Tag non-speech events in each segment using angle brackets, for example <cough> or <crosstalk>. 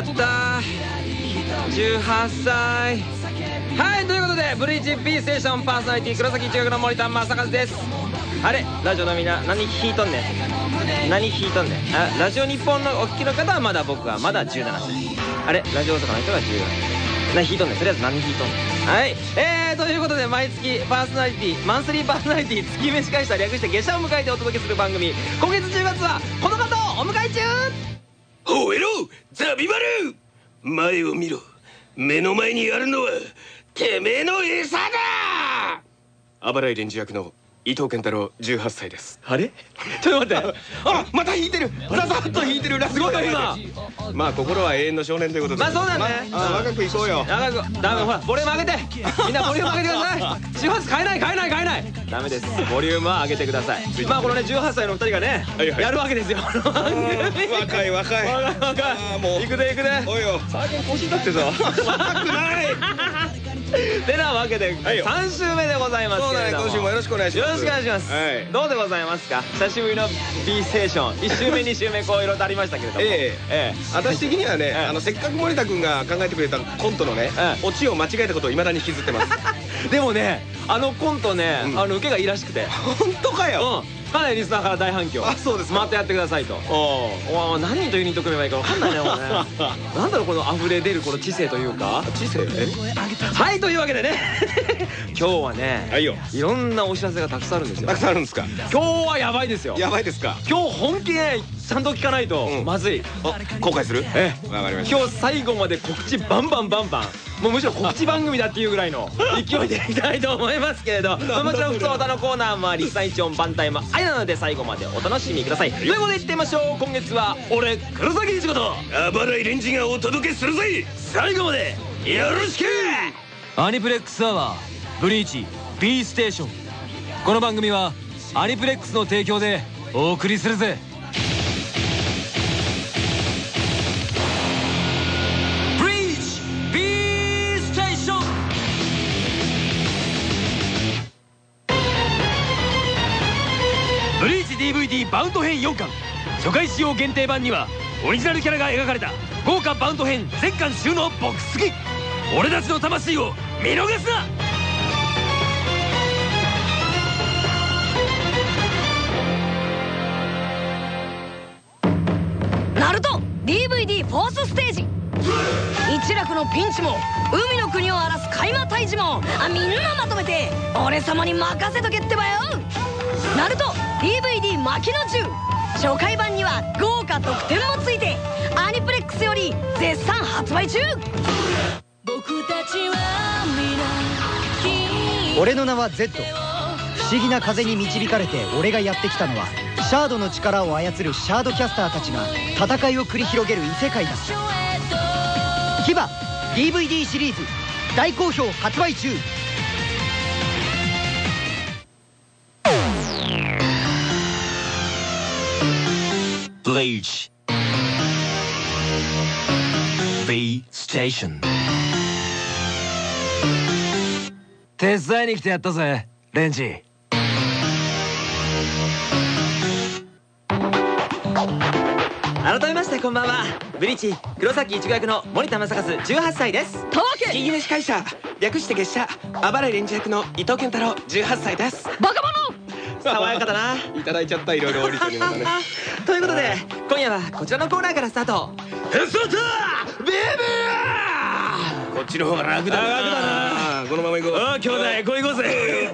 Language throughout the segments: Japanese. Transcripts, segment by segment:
ゃった。18歳。はいということでブリーチ B ステーションパーソナリティ黒崎一学の森田正和です。あれラジオのみんな何弾いとんねん。何弾いとんねん。あラジオ日本のお聞きの方はまだ僕はまだ17歳。あれラジオ大阪の人が14歳。何弾いとんねん。とりあえず何弾いとんねん。はい。えー、ということで毎月パーソナリティマンスリーパーソナリティ月飯会社略して下車を迎えてお届けする番組今月10月はこの方をお迎え中ザビバル前を見ろ。目の前にあるのはてめえの餌だ。あばらいレンジ役の伊藤健太郎18歳です。あれ？<laughs> ちょっと待って。あまた弾いてる。ささっと弾いてる。ラスすごいよ今。まあ心は永遠の少年ということで。まあそうだね。まあ若くいこうよ。長くダメほらボリューム上げて。みんなボリューム上げてください。18歳買えない買えない買えない。ダメです。ボリュームは上げてください。まあこのね18歳の2人がねはいはい。やるわけですよ。若い若い。若いもう。行くで行くでおいよ。最近腰だってさ。若 <laughs> くない。<laughs> てなわけではいよ。3週目でございますそうだね。今週もよろしくお願いしますよろしくお願いします、はい。どうでございますか？久しぶりの B ステーション。1週目2週目こういろいろとありましたけれども。<laughs> ええ。え私的にはね、せっかく森田君が考えてくれたコントのね、ええ。オチを間違えたことをいまだに引きずってます。え <laughs> でもねあのコントね、受けがいいらしくて。<laughs> 本当かよ、うんかなりリスナーから大反響。あそうですか。またやってくださいと。おお何人とユニット組めばいいか分かんないねこれね <laughs> なんだろうこの溢れ出るこの知性というか。知性えはいというわけでね。<laughs> 今日はね、はいよ。いろんなお知らせがたくさんあるんですよ。たくさんあるんですか？今日はやばいですよ。やばいですか？今日本気でちゃんと聞かないとうんまずい、あ後悔する？え。わかりました。今日最後まで告知バンバンバンバンもうむしろ告知番組だっていうぐらいの。勢いでいきたいと思いますけれど。まあもちろん普通歌のコーナーもあり最長番隊もありなので最後までお楽しみください。ということでいってみましょう。今月は俺黒崎一ことあばらいレンジがお届けするぜ。最後までよろしく。アニプレックスアワーブリーチ B ステーション。この番組はアニプレックスの提供でお送りするぜ DVD バウンド編4巻。初回使用限定版にはオリジナルキャラが描かれた豪華バウンド編全巻収納ボックス付き。俺たちの魂を見逃すな！ナルト DVD フォースステージ。一楽のピンチも海の国を荒らす海馬退治もあみんなまとめて俺様に任せとけってばよ。ナルト DVD 巻きの銃初回版には豪華特典もついてアニプレックスより絶賛発売中。僕たちは俺の名は Z 不思議な風に導かれて俺がやってきたのはシャードの力を操るシャードキャスターたちが戦いを繰り広げる異世界だ。キバ DVD シリーズ大好評発売中ブリーチ B ステーション手伝いに来てやったぜレンジ。改めましてこんばんは。ブリーチ黒崎一護役の森田正和18歳です。会社略して月謝あばらいレンジ役の伊藤健太郎18歳です。バカ者爽やかだな。いただいちゃったいろいろ降りてるまたね。<laughs> ということで今夜はこちらのコーナーからスタート。ヘスタベイベー!こっちの方が楽だな。楽だな。このまま行こう。ああ兄弟こいこうぜ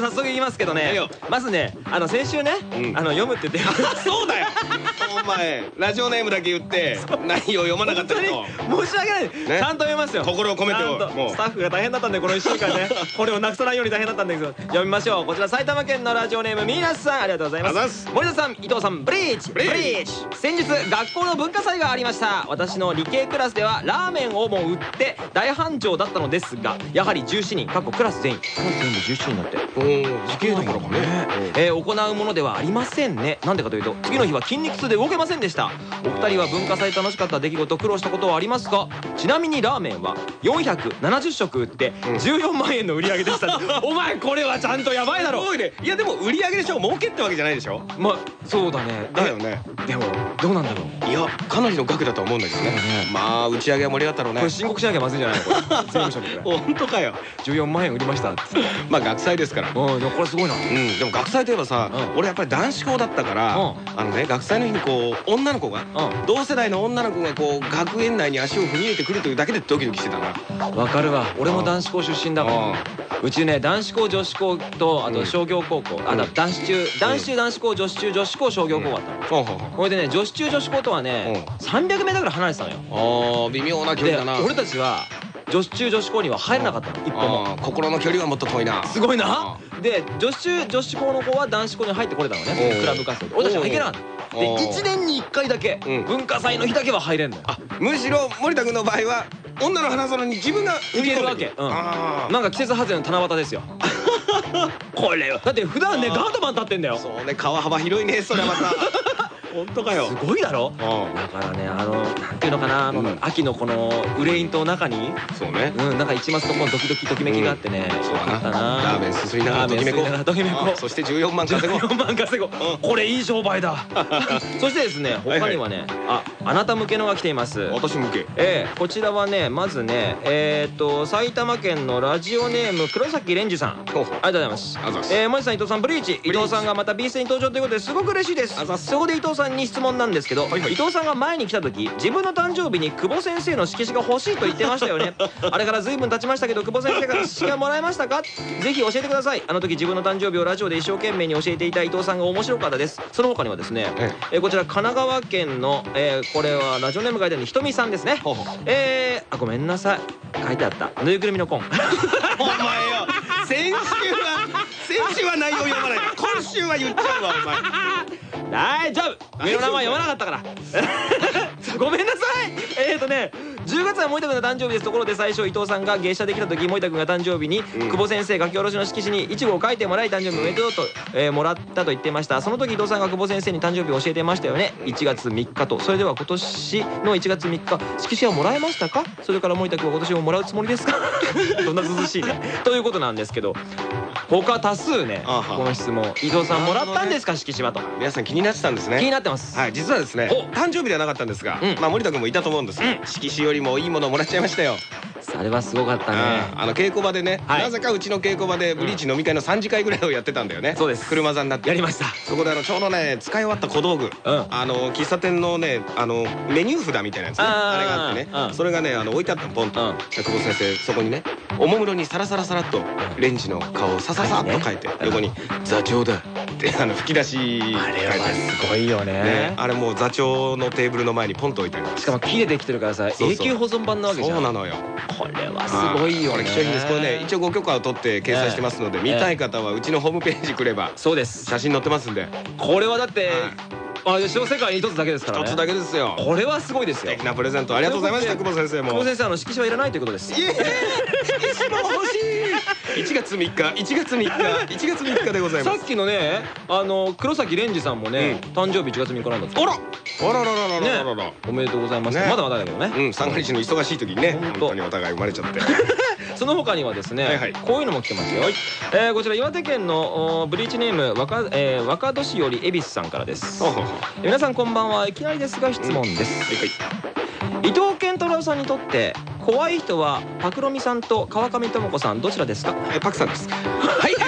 早速いきますけどね。まずねあの先週ね、うん。あの読むって言って。<laughs> そうだよ。お前ラジオネームだけ言って内容読まなかった本け当に申し訳ない、ちゃんと読みますよ。心を込めてスタッフが大変だったんでこの1週間ね。<laughs> これをなくさないように大変だったんだけど読みましょう。こちら埼玉県のラジオネームミーナスさんありがとうございます。森田さん伊藤さんブリーチ。ブリーチ。先日学校の文化祭がありました。私の理系クラスではラーメンをも売って大繁盛だったのですがやはり17人過去クラス全員。クラス全員で17人だって時系だからかねえー行うものではありませんね。なんでかというと次の日は筋肉痛で動けませんでした。お二人は文化祭楽しかった出来事苦労したことはありますか？ちなみにラーメンは470食売って14万円の売り上げでした、お前これはちゃんとやばいだろ。すごいね。いやでも売り上げでしょ儲けってわけじゃないでしょ。まあそうだね。だよね。えでもどうなんだろう。いやかなりの額だと思うんだけどね。まあ打ち上げは盛り上がったろうね。これ申告しなきゃまずいんじゃないのこれ税務署にこれ本当かよ14万円売りましたまあ学祭ですからうんこれすごいな。うん、でも学祭といえばさ、うん。俺やっぱり男子校だったから、うん。あのね学祭の日にこう女の子が、うん。同世代の女の子がこう学園内に足を踏み入れてくるというだけでドキドキしてたな。わかるわ。俺も男子校出身だから。うちね男子校女子校とあと商業高校。あだ男子中男子中男子校女子中女子校商業高校だったの。これでね女子中女子校とはね 300m ぐらい離れてたのよ。あー微妙な距で離だな。俺たちは女子中女子校には入れなかったの一歩も。心の距離はもっと遠いな。すごいな。で女子中女子校の子は男子校に入ってこれたのおねうクラブ活動で。俺たちは入れなかった。でおう1年に1回だけうん。文化祭の日だけは入れんのよ。あむしろ森田君の場合は女の花園に自分が行けるわけ。なんか季節外れの七夕ですよ。<laughs> これよだって普段ねガードマン立ってんだよ。すそうね川幅広いねそれはまた本当かよ。ごいだろ？うん。だからねあのなんていうのかなあのうん秋のこの憂いと中に？そうね。うんなんか一抹とこのドキドキときめきがあってね。そうだよかったな。なラーメンすすりながらときめこラーメンすすりながらときめこあそして14万稼ごう。14万稼ごう。これいい商売だ。<laughs> そしてですね他にはねああなた向けのが来ています。私向け。ええこちらはねまずねえーっと埼玉県のラジオネーム黒崎蓮司さん。ほうほう。ありがとうございます。あざっす。えー、森さん伊藤さんブリーチ。伊藤さんがまた B 戦に登場ということですごく嬉しいです。そこで伊藤さんに質問なんですけど、伊藤さんが前に来た時自分の誕生日に久保先生の色紙が欲しいと言ってましたよね。<laughs> あれから随分経ちましたけど久保先生から色紙はもらえましたか？ぜひ教えてください。あの時自分の誕生日をラジオで一生懸命に教えていた伊藤さんが面白かったです。その他にはですね、ええ。ーこちら神奈川県の、えーこれはラジオネーム書いてあるひとみさんですね。えー、あごめんなさい。書いてあった。ぬいぐるみのコン。お前よ週は言っちゃうわお前。<laughs> 大丈夫。上の名前読まなかったから <laughs> ごめんなさい。えーとね10月は森田君の誕生日です。ところで最初伊藤さんが芸者できた時森田君が誕生日に、久保先生書き下ろしの色紙に一語を書いてもらい誕生日おめでとうと、えーもらったと言ってました。その時伊藤さんが久保先生に誕生日を教えてましたよね。1月3日と。それでは今年の1月3日。色紙はもらえましたか？それから森田君は今年ももらうつもりですか？<laughs> どんな涼しいね。ということなんですけど他多数ねこの質問伊藤さんもらったんですか？色紙はと。皆さん気になってたんですね。気になってます。はい実はですねお。誕生日ではなかったんですが、うんまあ森田君もいたと思うんです、色紙よりもいいものをもらっちゃいましたよ、あれはすごかったね。あの稽古場でね、はい。なぜかうちの稽古場でブリーチ飲み会の3次会ぐらいをやってたんだよね。そうです。車座になって。やりました。そこであのちょうどね使い終わった小道具、うん。あの喫茶店のねあのメニュー札みたいなやつね。あれがあってね、うん。それがねあの置いてあったのポンと、う久保先生そこにねおもむろにサラサラサラっとレンジの顔をサササっと書いて、横に「座長だ」ってあの吹き出しあるすごいよね。ね、あれもう座長のテーブルの前にポンと置いてあります。しかも木でできてるからさ永久保存版なわけじゃん。そうなのよ。これはすごいよね。これ貴重品です。これね一応ご許可を取って掲載してますので、ええ。見たい方はうちのホームページ来ればそうです。写真載ってますんで。これはだって、はいあれ世界に一つだけですからね。一つだけですよ。これはすごいですよ。素敵なプレゼント。ありがとうございました久保先生も。久保先生あの色紙はいらないということです。いえ色紙も欲しい。1月3日1月3日1月3日でございます。さっきのねあの黒崎蓮司さんもね、誕生日1月3日なんだって。あら。あらららららららおめでとうございます。まだまだだけどね。うん三が日の忙しい時にね本当にお互い生まれちゃって。<laughs> その他にはですね、こういうのも来てますよ。え、こちら岩手県のブリーチネーム若え、若年より恵比寿さんからです。皆さんこんばんは。いきなりですが質問です、伊藤健太郎さんにとって怖い人はパクロミさんと川上智子さんどちらですか？えパクさんです。はい。えー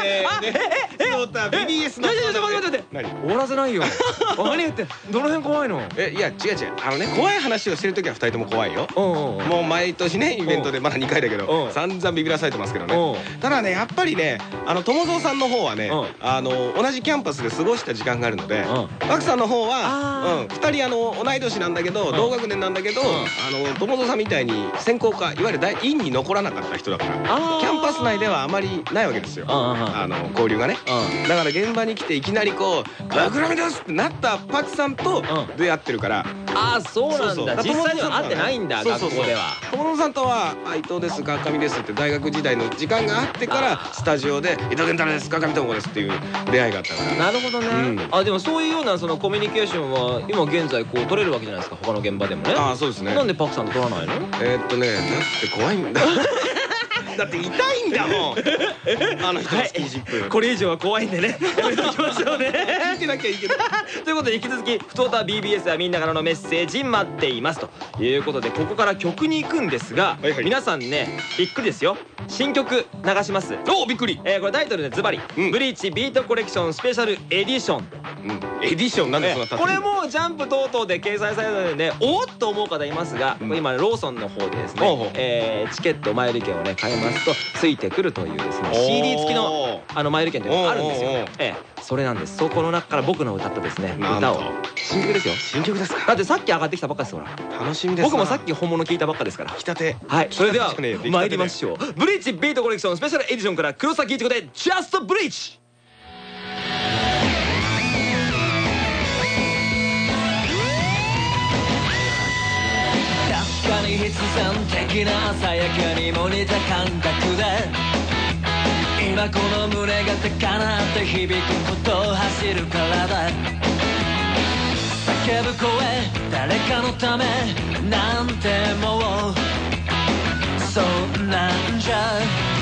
というわけでえーねクォーター BBS のいやいやいや待って待って何？終わらせないよ。<laughs> 何言ってんどの辺怖いの？えいや違う違う。あのね怖い話をしてる時は二人とも怖いよ。もう毎年ねイベントでまだ2回だけうんど散々ビビらされてますけどうねんただねやっぱりねあの友蔵さんの方はねう。んあの同じキャンパスで過ごした時間があるのでう。んパクさんの方は2人あの同い年なんだけどん同学年なんだけどんあの友蔵さんみたいに専攻科いわゆる大院に残らなかった人だからキャンパス内ではあまりないわけですよ。あの交流がね。うんだから現場に来ていきなりこと「ラメです!」ってなったパクさんとうん。出会ってるから。ああそうなんだ。実際には会ってないんだ学校では。友野さんとは「あ伊藤です川上です」って大学時代の時間があってからスタジオで「伊藤健太郎です川上智子です」っていう出会いがあったから。なるほどね、うん。あでもそういうようなそのコミュニケーションは今現在こう取れるわけじゃないですか他の現場でもね。ああそうですね。なんでパクさんと取らないの？えーっとねだって怖いんだ <laughs> だって痛いんだもん。<laughs> あの人のスキンシップ、これ以上は怖いんでね。<laughs> やめておきましょうね。聞いてなきゃいいけどということで引き続き「ふとた BBS」はみんなからのメッセージ待っています。ということでここから曲に行くんですが、はいはい。皆さんねびっくりですよ。新曲流します。おびっくり、えーこれタイトルでズバリ「うん。ブリーチビートコレクションスペシャルエディション」うん、エディションなんでそんなえこれもジャンプ等々で掲載されるのでねおっと思う方いますが、今ローソンの方でですね、えーチケット前売り券をね買いますとついてくるというですね CD 付きのあの前売り券というのがあるんですよええ。それなんです。そこの中から僕の歌ったですね歌を。新曲ですよ。新曲ですだかってさっき上がってきたばっかですから。楽しみですな。僕もさっき本物聞いたばっかですから。来たて。はい。それでは参りましょう。ブリーチビートコレクションスペシャルエディションから黒崎一子で「ジャストブリーチ」確かに必然的なさやかにも似た感覚で。今この胸が高鳴って響くことを走るからだ。叫ぶ声誰かのためなんてもうそんなんじゃ。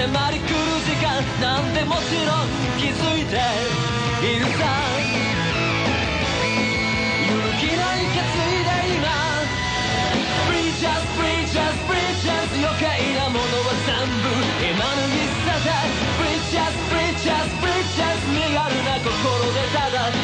迫り来る時間なんてもちろん気づいているさ揺るぎない決意で今 Preachers, preachers, preachers 余計なものは全部今脱ぎ捨てて Preachers, preachers, preachers 身軽な心でただ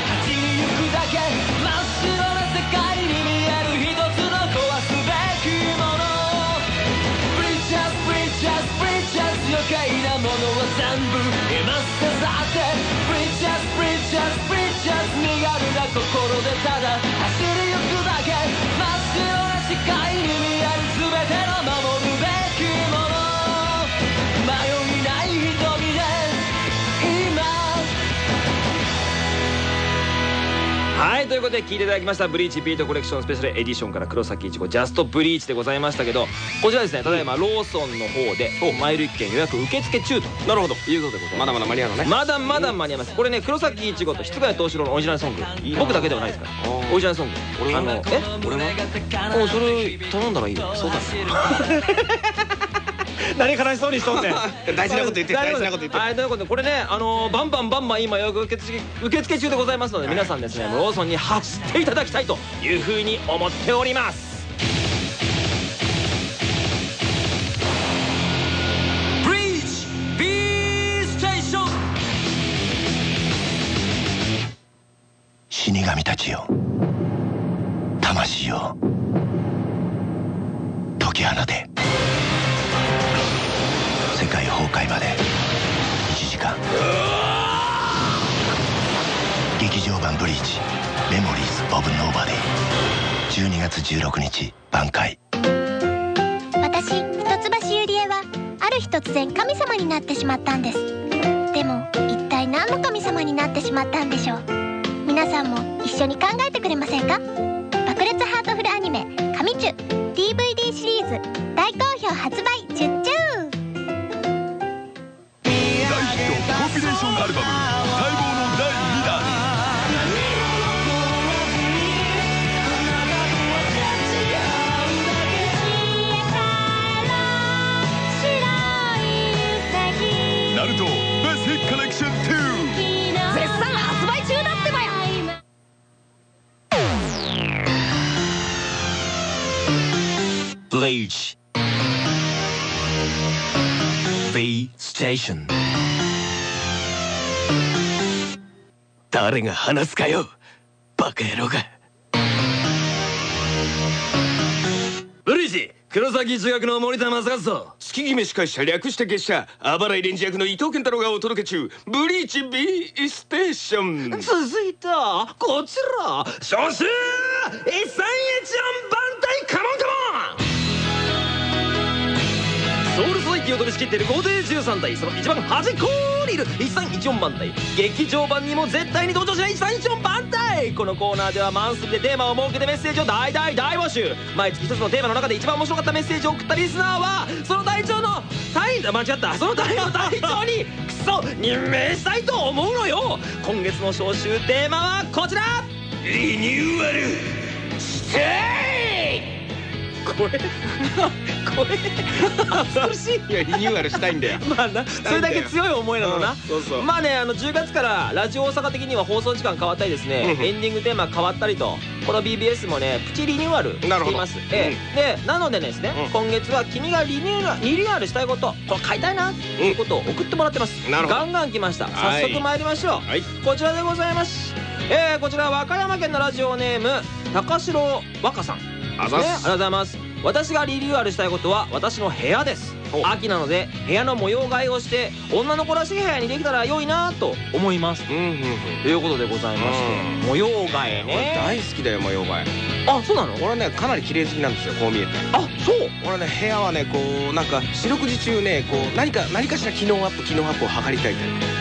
でただ走りゆくだけ真っ白な視界にはいということで聴いていただきました「ブリーチビートコレクションスペシャルエディション」から黒崎いちごジャストブリーチでございましたけどこちらですねただいまローソンの方でマイル1件予約受付中と。なるほど。いうことでございます。まだまだ間に合うのね。まだまだ間に合いますこれね黒崎いちごと室谷藤四郎のオリジナルソング。僕だけではないですから。オリジナルソング。俺はあのえ？俺は？もうそれ頼んだらいいよ。そうだ <laughs> 何悲しそうにしとんねん。<laughs> 大事なこと言って大事なこと言ってはいということでこれねあのーバンバンバンバン今予約受付受付中でございますので皆さんですねローソンに走っていただきたいというふうに思っております。死神たちよ。魂よ解き放てメモリーズ・オブ・ノーバディ」12月16日挽回。私一橋ゆりえはある日突然神様になってしまったんです。でも一体何の神様になってしまったんでしょう？皆さんも一緒に考えてくれませんか？爆裂ハートフルアニメ「神チュ」DVD シリーズ大好評発売チュッチュ大ヒットコンピレーションアルバム Bleach B Station. 誰が話すかよ。バカ野郎が。ブリーチ黒崎中学の森田正和と。月決め司会者略して月謝。あばらいレンジ役の伊藤健太郎がお届け中。ブリーチ B ステーション。続いてはこちら。招集一三一四番隊カモンソウルソサイティを取り仕切っている皇帝13体その一番端っこにいる1314番隊。劇場版にも絶対に登場しない1314番隊。このコーナーではマンスリーでテーマを設けてメッセージを大大大募集。毎月一つのテーマの中で一番面白かったメッセージを送ったリスナーはその隊長の隊間違った。その隊の隊長にクソ任命したいと思うのよ。今月の招集テーマはこちら。リニューアルしてこれこれ懐かしい。いやリニューアルしたいんだよ。<laughs> まあなそれだけ強い思いなのな、うんそうそう。まあねあの10月からラジオ大阪的には放送時間変わったりですね、うんエンディングテーマ変わったりとこの BBS もねプチリニューアルしています。ええでなのでですね、うん。今月は君がリニューアルリニューアルしたいことこれ買いたいなっていうことを送ってもらってます、なるほど。ガンガン来ました。はい。早速参りましょう、はい。こちらでございます。えー、こちら和歌山県のラジオネーム高城和歌さんあざねありがとうございます私がリニューアルしたいことは私の部屋です。お秋なので部屋の模様替えをして女の子らしい部屋にできたら良いなと思います。うんうんうん。ということでございましてうん。模様替え俺ね大好きだよ模様替え。あそうなの？俺ねかなり綺麗好きなんですよこう見えて。あそう。俺ね部屋はねこうなんか四六時中ねこう何か何かしら機能アップ機能アップを図りたいという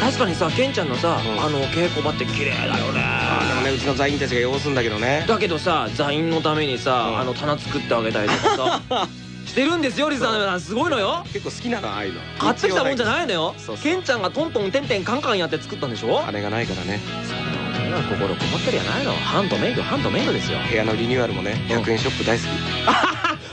確かにさケンちゃんのさうん。あの稽古場って綺麗だよあーでもねねうちの座員たちが汚すんだけどね。だけどさ座員のためにさうん。あの棚作ってあげたりとかさ <laughs> してるんですよリスナーの皆さん。すごいのよ。結構好きなのああいうの。買ってきたもんじゃいない。のよケンちゃんがトントンテンテンカンカンやって作ったんでしょ？金がないからね心こもってるやないのハンドメイドハンドメイドですよ部屋のリニューアルもね100円ショップ大好き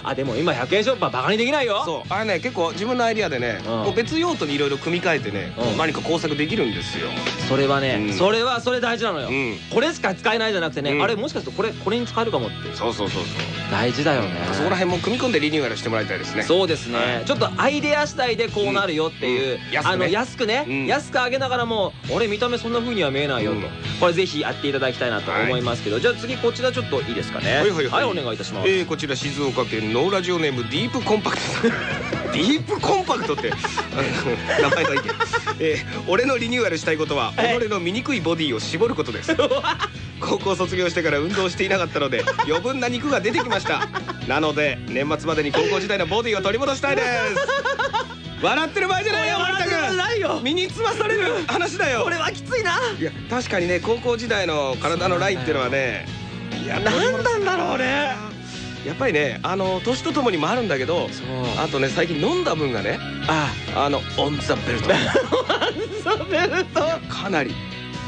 あでも今100円ショップはバカにできないよ。そう。あれね結構自分のアイディアでねうん。こう別用途にいろいろ組み替えてねこううん。何か工作できるんですよ。それはね、うん。それはそれ大事なのよ、うん。これしか使えないじゃなくてね、うん。あれもしかするとこれこれに使えるかもって。そうそうそうそう。大事だよね。そこら辺も組み込んでリニューアルしてもらいたいですね。そうですね、はい。ちょっとアイデア次第でこうなるよっていう、うん。安くね。あの安くね、うん。安く上げながらも俺見た目そんな風には見えないよと、うん。これぜひやっていただきたいなと思いますけど、じゃあ次こちらちょっといいですかね。はいはい。はいお願いいたします、えーこちら静岡県のラジオネームディープコンパクト。<laughs> ディープコンパクトって名前はいいえー俺のリニューアルしたいことははい。己の醜いボディを絞ることです。高校卒業してから運動していなかったので余分な肉が出てきました。なので年末までに高校時代のボディを取り戻したいです。笑ってる場合じゃないよ森田笑ってないよ。君身につまされる。話だよこれはきついな。いや確かにね高校時代の体のラインっていうのはねいや何なんだろうねやっぱりねあの年とともにもあるんだけどあとね最近飲んだ分がねあ。あのオン・ザ・ベルト。<laughs> サベルト。かなり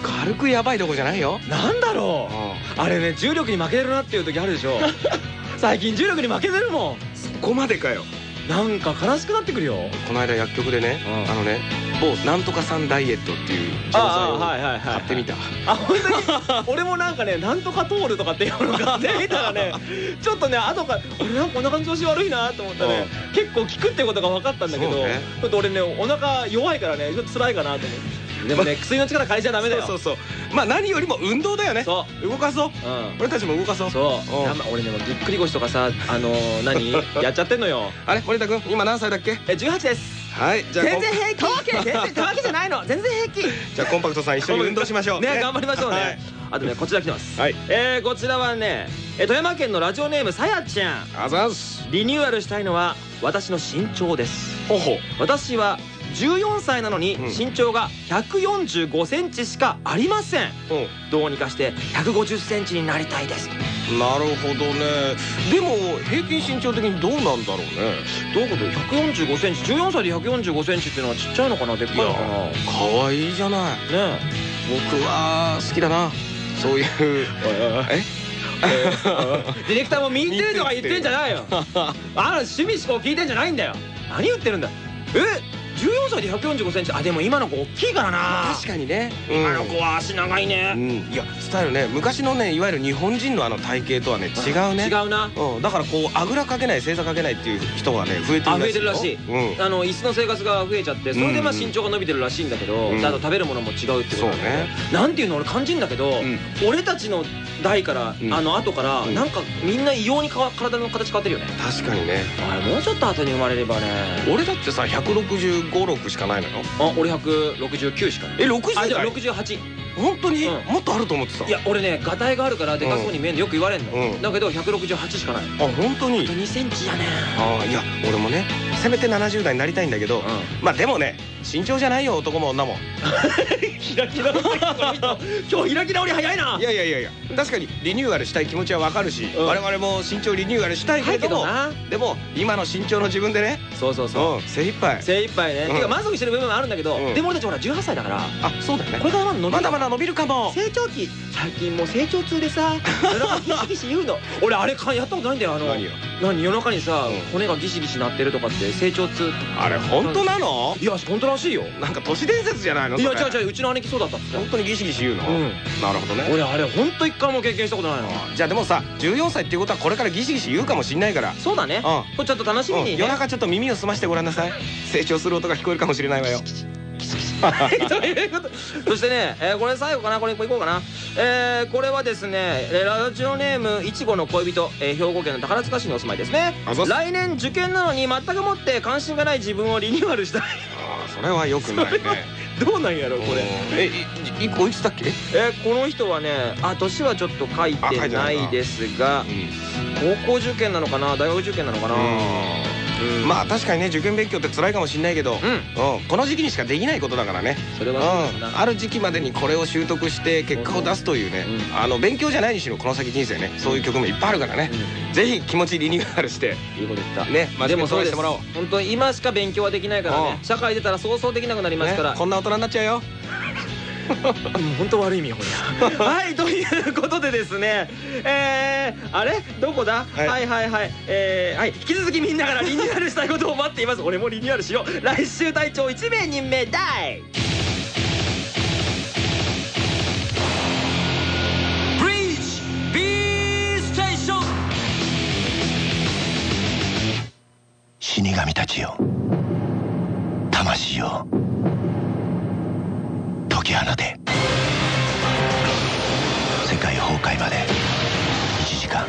軽くやばいとこじゃないよ。なんだろう。あれね重力に負けてるなっていう時あるでしょ。<laughs> 最近重力に負けてるもそこまでかよ。んなんか悲しくなってくるよ。この間薬局でねうん。あのね某なんとかさんダイエットっていう錠剤あを買ってみた。あ本当に？<laughs> 俺もなんかねなんとか通るとかっていうのが出たらね <laughs> ちょっとね後から俺なんかお腹の調子悪いなと思ったね。結構効くってことが分かったんだけどね。ちょっと俺ねお腹弱いからねちょっと辛いかなと思ってでもね薬の力借りちゃダメだよ。そうそうそう。まあ何よりも運動だよね。そ動かそう。俺たちも動かそう。そう。俺ねぎっくり腰とかさあのー <laughs> 何やっちゃってんのよ。あれ森田君今何歳だっけ？え18です。はいじゃあ全然平気。全然たわけじゃないの。全然平気。じゃあコンパクトさん一緒に <laughs> 運動しましょう。ね頑張りましょうね、はい。あとねこちら来てます。はい。えー、こちらはねえ富山県のラジオネームさやちゃん。あざんす。リニューアルしたいのは私の身長です。ほうほう。私は14歳なのにうん。身長が145センチしかありません。う。どうにかして150センチになりたいです。んなるほどね。でも平均身長的にどうなんだろうね。どういうこと？145センチ？14歳で145センチっていうのはちっちゃいのかな？でっかいのかな？ね可愛いじゃない。え。僕は好きだな。そういう。え？<laughs> ディレクターも見てるとか言ってんじゃないよ。<laughs> あなた趣味思考聞いてんじゃないんだよ。何言ってるんだ。え？14歳で1 4 5センチ。あでも今の子大きいからな。確かにね。今の子は足長いね。うん。いやスタイルね昔のねいわゆる日本人のあの体型とはね違うね。違うな。うん。だからこうあぐらかけない正座かけないっていう人がね増えてるらしいあ増えてるらしい。うん。あの椅子の生活が増えちゃってそれでまあ身長が伸びてるらしいんだけど、うん。あと食べるものも違うってことだそうね。なんていうの俺感じんだけど、ん。俺たちの代から、うん。あの後から、うん。なんかみんな異様にか体の形変わってるよね。確かにね。あれもうちょっと後に生まれればね。俺だってさ1656しかないのよ。あ俺169しかない。え60あじゃあ代68本当に？うん。もっとあると思ってた？いや俺ねガタイがあるからでかそうに見えるのよく言われんの、うん。だけど168しかない。あ本当に？あと2センチやねあいや俺もねせめて70代になりたいんだけど、うまあでもね身長じゃないよ男も女も。<laughs> 開き直り今日。開き直り早いな。いやいやいやいや確かにリニューアルしたい気持ちはわかるし、うん。我々も身長リニューアルしたいけれどもはいけでも今の身長の自分でねそうそうそう。うん精一杯。精一杯ね、うん。てか満足してる部分はあるんだけど、うん。でも俺たちほら18歳だからあそうだよね。これからまだ伸びるまだまだ伸びるかも。成長期最近もう成長痛でさ <laughs> 夜中ギシギシ言うの。俺あれかやったことないんだよあの何夜中にさ、うん。骨がギシギシなってるとかって成長痛あれ本当なの？いや本当らしいよ。なんか都市伝説じゃないの？いや違う違ううちの姉貴そうだった本当にギシギシ言うの、うん。なるほどね。俺あれ本当一回も経験したことないの。じゃあでもさ14歳っていうことはこれからギシギシ言うかもしんないから。そうだね。うん。これちょっと楽しみうん。にね夜中ちょっと耳を澄ましてごらんなさい。成長する音が聞こえるかもしれないわよ <laughs> ということ？そしてね、えーこれ最後かな？これいこうかな。えーこれはですねえーラジオネームいちごの恋人、えー兵庫県の宝塚市にお住まいですね。来年受験なのに全くもって関心がない自分をリニューアルしたい。あーそれはよくないね。<laughs> どうなんやろこれ？えいいおいくつだっけ？えーこの人はねあ年はちょっと書いてないですが高校受験なのかな？大学受験なのかな？うんまあ確かにね受験勉強って辛いかもしんないけど、うん。うん。この時期にしかできないことだからね。それはある時期までにこれを習得して結果を出すというね、うん。あの勉強じゃないにしろこの先人生ねそういう曲もいっぱいあるからね、ぜひ気持ちリニューアルして。いいこと言った。ね真面目にトでもそうしてもらおう本当今しか勉強はできないからね。うん。社会出たらそうそうできなくなりますから。ねこんな大人になっちゃうよ本当悪い意味ほら <laughs> はいということでですねえー、あれ？どこだ、はい。はい、はいはい。えー、はい引き続きみんなからリニューアルしたいことを待っています。俺もリニューアルしよう。来週隊長1名任命だい。死神たちよ。魂よ解き放て世界崩壊まで。1時間。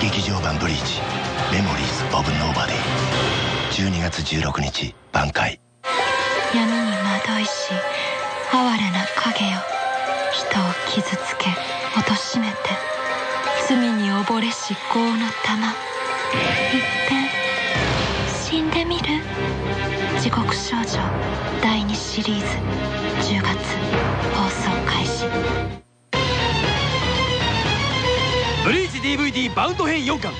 劇場版「ブリーチ。メモリーズ・オブ・ノーバディ」12月16日挽回。闇に惑いし哀れな影よ人を傷つけ貶めて。罪に溺れし業の玉。一遍死んでみる。地獄少女第2シリーズ10月放送開始。ブリーチ DVD バウンド編4巻。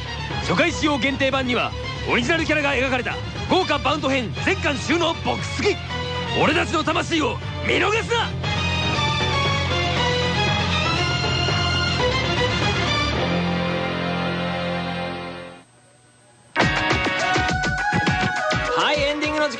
初回使用限定版にはオリジナルキャラが描かれた豪華バウンド編全巻収納ボックス付き。俺たちの魂を見逃すな!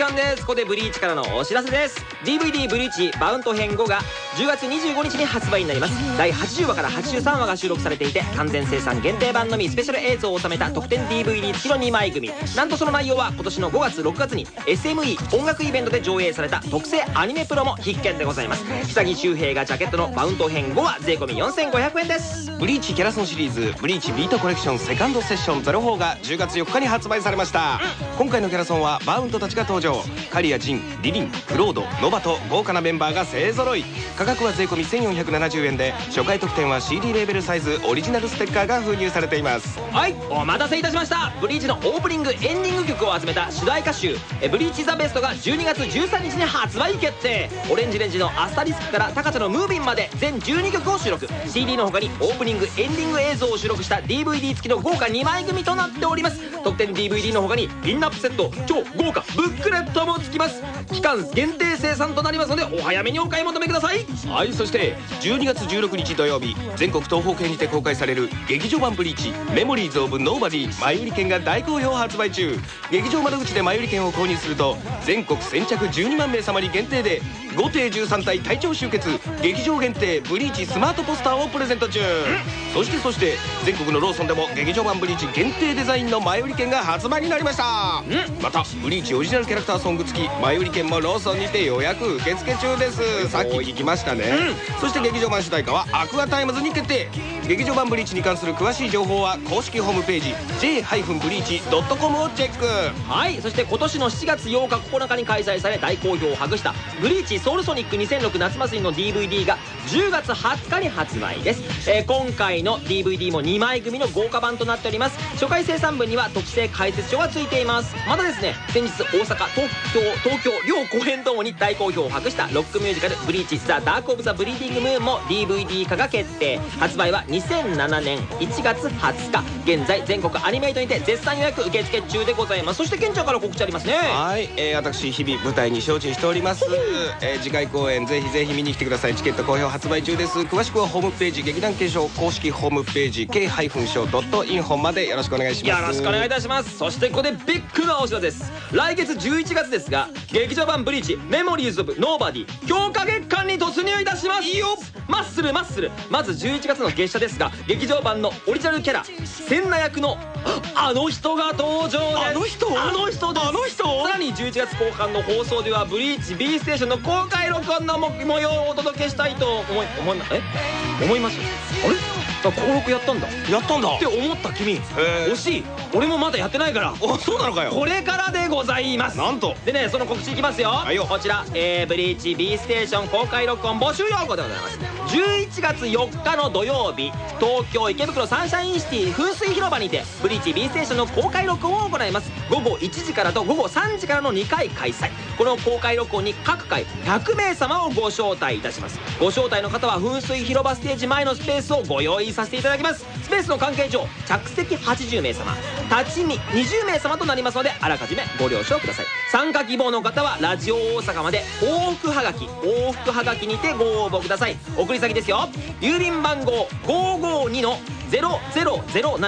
間です。ここでブリーチからのお知らせです。DVD ブリーチバウント編5が10月25日に発売になります。第80話から83話が収録されていて完全生産限定版のみスペシャル映像を収めた特典 DVD 付きの2枚組。なんとその内容は今年の5月6月に SME 音楽イベントで上映された特製アニメプロも必見でございます。北木周平がジャケットのバウント編5は税込4500円です。ブリーチキャラソンシリーズブリーチビートコレクションセカンドセッション04が10月4日に発売されました、今回のキャラソンはバウントたちが登場。カリアジンリリンクロードノバと豪華なメンバーが勢ぞろい価格は税込1470円で初回特典は CD レーベルサイズオリジナルステッカーが封入されています。はいお待たせいたしました。ブリーチのオープニングエンディング曲を集めた主題歌集「ブリーチザベストが12月13日に発売決定。オレンジレンジの「アスタリスク」から高瀬の「ムービン」まで全12曲を収録。CD の他にオープニングエンディング映像を収録した DVD 付きの豪華2枚組となっております。特典 DVD の他にピンナップセット超豪華ブックレットも付きます。期間限定生産となりますのでお早めにお買い求めください。はいそして12月16日土曜日全国東宝系にて公開される劇場版ブリーチメモリーズ・オブ・ノーバディ前売り券が大好評発売中。劇場窓口で前売り券を購入すると全国先着12万名様に限定で護廷13隊隊長集結劇場限定ブリーチスマートポスターをプレゼント中。そしてそして全国のローソンでも劇場版ブリーチ限定デザインの前売り券が発売になりました。またブリーチオリジナルキャラクターソング付き前売り券もローソンにて予約受付中です。さっき聞きました。ね、そして劇場版主題歌はアクアタイムズに決定。劇場版ブリーチに関する詳しい情報は公式ホームページ j-breach.com をチェック。はい。そして今年の7月8日9日に開催され大好評を博した「ブリーチソウルソニック2006夏祭り」の DVD が10月20日に発売です、えー今回の DVD も2枚組の豪華版となっております。初回生産分には特製解説書がついています。またですね先日大阪東京東京両公演ともに大好評を博したロックミュージカル「ブリーチザ・ダーク・オブ・ザ・ブリーディング・ムーン」も DVD 化が決定。発売は2007年1月20日。現在全国アニメイトにて絶賛予約受付中でございます。そしてケンちゃんから告知ありますね。はい、えー、私日々舞台に精進しております、えー次回公演ぜひぜひ見に来てください。チケット好評発売中です。詳しくはホームページ劇団継承公式ホームページ k-show.info までよろしくお願いします。よろしくお願いいたします。そしてここでビッグなお知らせです。来月11月ですが劇場版ブリーチメモリーズ・オブ・ノーバディ強化月間に突入いたします。いいよ。マッスルマッスル。まず11月の月謝ですが劇場版のオリジナルキャラ千奈役のあの人が登場です。あの人？あの人です。あの人？さらに11月後半の放送ではブリーチ B ステーションの公開録音の模模様をお届けしたいと思い思いまえ？思いますあれ？あ登録やったんだ。やったんだ。って思った君ー惜しい。俺もまだやってないからおそうなのかよ。これからでございます。なんと。でねその告知いきますよ,、いよ。こちら、えー、ブリーチ B ステーション公開録音募集要項でございます。11月4日の土曜日東京池袋サンシャインシティ噴水広場にてブリーチ B ステーションの公開録音を行います。午後1時からと午後3時からの2回開催。この公開録音に各回100名様をご招待いたします。ご招待の方は噴水広場ステージ前のスペースをご用意させていただきます。スペースの関係上着席80名様立ち見20名様となりますのであらかじめご了承ください。参加希望の方はラジオ大阪まで往復はがき往復はがきにてご応募ください。送り先ですよ。郵便番号552の0007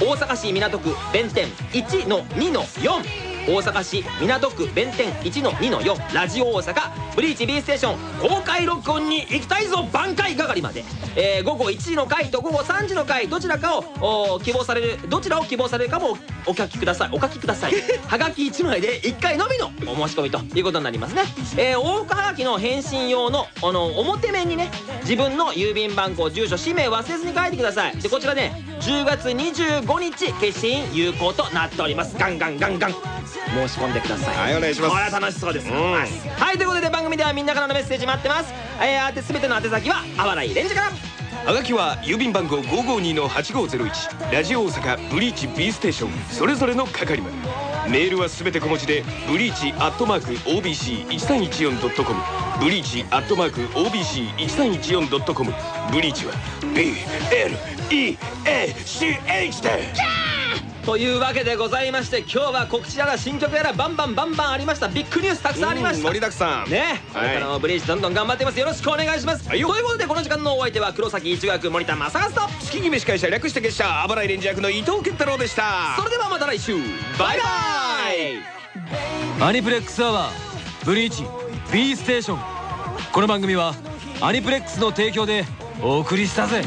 大阪市港区弁天1の2の4大阪市港区弁天1の2の4ラジオ大阪ブリーチ B ステーション公開録音に行きたいぞ挽回係まで、えー午後1時の回と午後3時の回どちらかをお希望されるどちらを希望されるかもお書きください。お書きください。<laughs> はがき1枚で1回のみのお申し込みということになりますね、えー往復はがきの返信用のあの表面にね自分の郵便番号住所氏名忘れずに書いてください。でこちらね10月25日消印有効となっております。ガンガンガンガン申し込んでください。はいお願いします。これは楽しそうです、ん。はいはいということで番組ではみんなからのメッセージ待ってます。えー、あて全ての宛先はあばらいレンジから。はがきは郵便番号552-8501ラジオ大阪ブリーチ B ステーション。それぞれの係までメールはすべて小文字でブリーチアットマーク OBC1314.com ブリーチアットマーク OBC1314.com ブリーチは BLEACH でというわけでございまして今日は告知やら新曲やらバンバンバンバンありましたビッグニュースたくさんありました盛りだくさんねこれからもブリーチどんどん頑張っていますよろしくお願いします、はいよということでこの時間のお相手は黒崎一学森田正和と月決め司会者略して月謝あばらいレンジ役の伊藤健太郎でしたそれではまた来週バイバイアニプレックスアワーブリーチ B ステーションこの番組はアニプレックスの提供でお送りしたぜ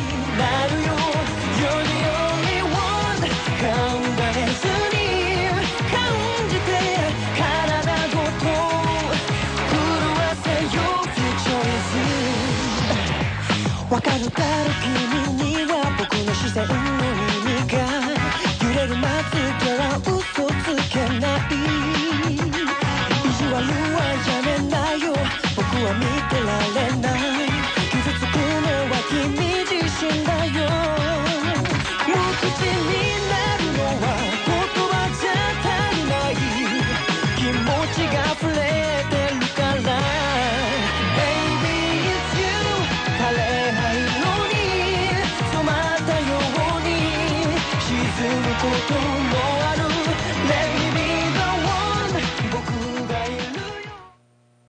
わかるだろ君には僕の視線の意味が揺れるまつ